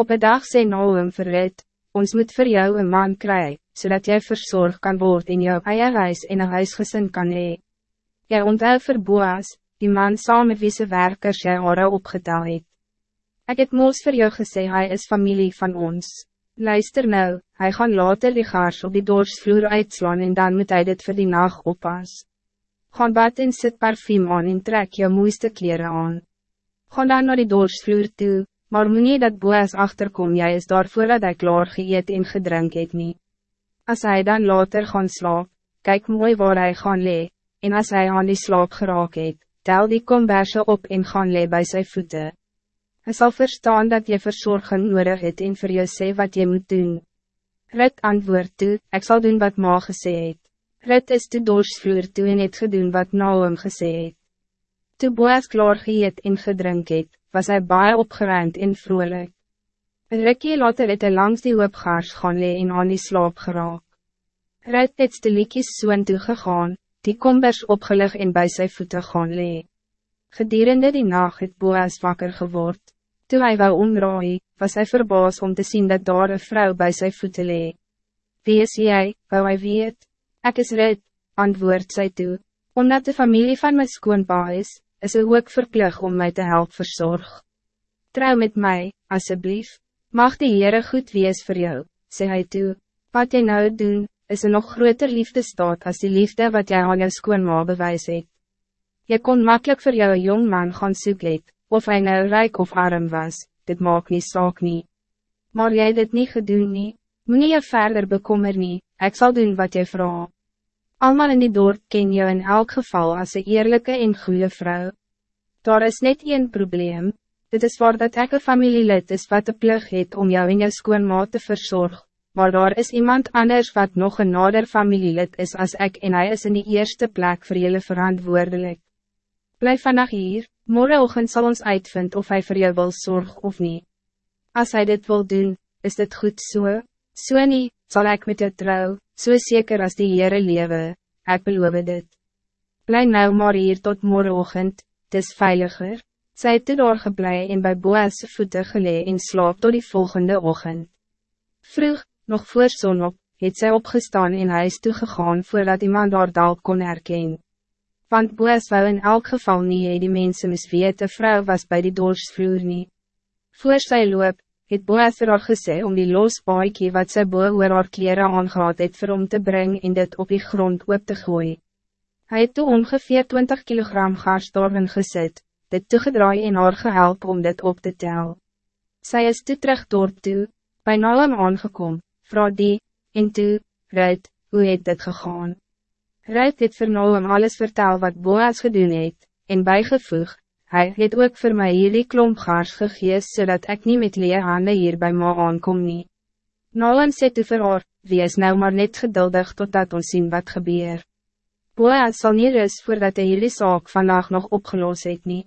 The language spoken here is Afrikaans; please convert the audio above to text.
Op een dag sê Naum vir Rut, ons moet voor jou een man krijgen, zodat jij verzorgd kan worden in jouw eie huis en een huisgezin kan hee. Jy onthou vir Boas, die man saam met wie werkers jy haar opgetel het. Ek het moos vir jou gesê, hij is familie van ons. Luister nou, hij gaan later die gaars op die doorsvloer uitslaan en dan moet hij dit voor die nacht oppas. Gaan bad en sit parfum aan en trek jou mooiste kleren aan. Gaan dan naar die doorsvloer toe, maar moet nie dat Boas achterkom, jy is daar voordat hy klaar geëet en gedrink het nie. As hy dan later gaan slaap, kyk mooi waar hij gaan lee, en as hy aan die slaap geraak het, tel die komberse op en gaan lee by sy voete. Hy sal verstaan dat je verzorging nodig het en vir jou sê wat je moet doen. Rit antwoord toe, ek sal doen wat ma gesê het. Rit is toe doorsvloer toe en het gedoen wat Naum gesê het. Toe Boas klaar geëet en gedrink het, was hij baie opgeruimd en vrolijk. Een rikkie later het hy langs die hoopgaars gaan lee en aan die slaap geraak. Ruit het stiliekies soon toegegaan, die kombers opgelig en bij zijn voeten gaan lee. Gedurende die nacht het Boas wakker geword. Toen hij wou omraai, was hij verbaas om te zien dat daar een vrouw bij zijn voeten lee. Wie is jij, wou hij weet? Ik is Ruit, antwoord zij toe. Omdat de familie van mijn skoonpa is, is het ook verplicht om mij te helpen verzorg. Trouw met mij, alsjeblieft. Mag die Heere goed wees voor jou, sê hy toe. Wat jy nou doen, is een nog groter liefde staat als die liefde wat jij aan jou skoonma bewys het. Jy kon makkelijk voor jou jong man gaan soek het, of hij nou rijk of arm was, dit maak nie saak nie. Maar jij dit niet gedoen nie, moet je verder bekommer nie, ek sal doen wat jy vraag. Almal in die dorp ken jou in elk geval als een eerlijke en goede vrouw. Daar is net één probleem, dit is waar dat ek een familielid is wat de plug het om jou in jou skoonma te verzorgen, maar daar is iemand anders wat nog een nader familielid is als ik en hij is in die eerste plek voor jullie verantwoordelijk. Blijf vannacht hier, morgenochtend zal ons uitvind of hij voor jou wil zorgen of niet. Als hij dit wil doen, is het goed zo, so? zo so niet, zal ik met jou trouw, so zeker als die Heere lewe, ek beloof dit. Bly nou maar hier tot morgenochtend, het is veiliger. Sy het toe daar geblei en by Boas voete gelee en slaap tot die volgende ochtend. Vroeg, nog voor zonop, het sy opgestaan en huis toegegaan voordat iemand daar dalk kon herken. Want Boas wou in elk geval nie hee die mense misweet, de vrou was bij die doorsvloer nie. Voor sy loop, het Boas vir haar gesê om die losbaaiekie wat sy boe oor haar kleren aangehad het vir hom te brengen en dit op die grond op te gooien. Hij het toe ongeveer 20 kilogram gaars daarin gesit, dit toegedraai en haar gehelp om dit op te tel. Zij is toe terug dorp toe, by Nalam aangekom, vraag die, en toe, Ruit, hoe het dit gegaan? Ruit het vir Nalam alles vertel wat Boas gedoen het, en bijgevoeg, Hij het ook voor mij hierdie klomp gaars gegees, zodat ik niet met lee handen hier bij me aankom nie. Nolan sê toe vir haar, wees nou maar net geduldig totdat ons zien wat gebeur. Boas sal nie rus voordat hy hierdie saak vandaag nog opgelost het nie.